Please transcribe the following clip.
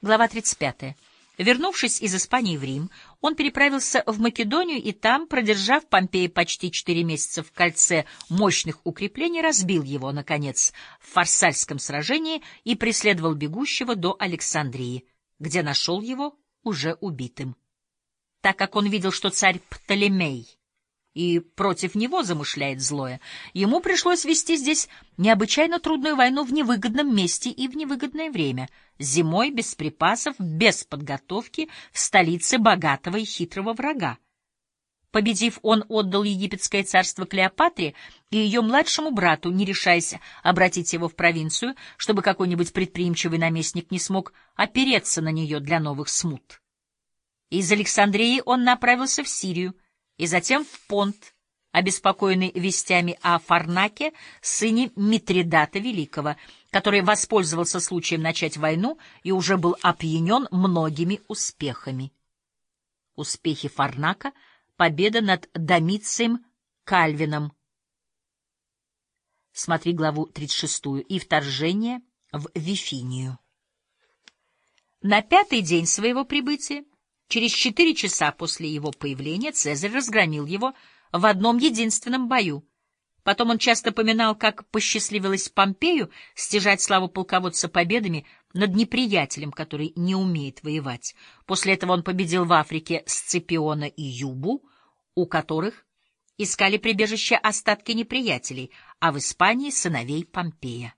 Глава 35. Вернувшись из Испании в Рим, он переправился в Македонию и там, продержав Помпея почти четыре месяца в кольце мощных укреплений, разбил его, наконец, в Фарсальском сражении и преследовал бегущего до Александрии, где нашел его уже убитым. Так как он видел, что царь Птолемей и против него замышляет злое, ему пришлось вести здесь необычайно трудную войну в невыгодном месте и в невыгодное время, зимой без припасов, без подготовки, в столице богатого и хитрого врага. Победив, он отдал египетское царство Клеопатре и ее младшему брату, не решаясь обратить его в провинцию, чтобы какой-нибудь предприимчивый наместник не смог опереться на нее для новых смут. Из Александрии он направился в Сирию, и затем в Понт, обеспокоенный вестями о Фарнаке, сыне Митридата Великого, который воспользовался случаем начать войну и уже был опьянен многими успехами. Успехи Фарнака — победа над Домицием Кальвином. Смотри главу 36 и вторжение в Вифинию. На пятый день своего прибытия Через четыре часа после его появления Цезарь разгромил его в одном единственном бою. Потом он часто поминал, как посчастливилось Помпею стяжать славу полководца победами над неприятелем, который не умеет воевать. После этого он победил в Африке Сципиона и Юбу, у которых искали прибежище остатки неприятелей, а в Испании — сыновей Помпея.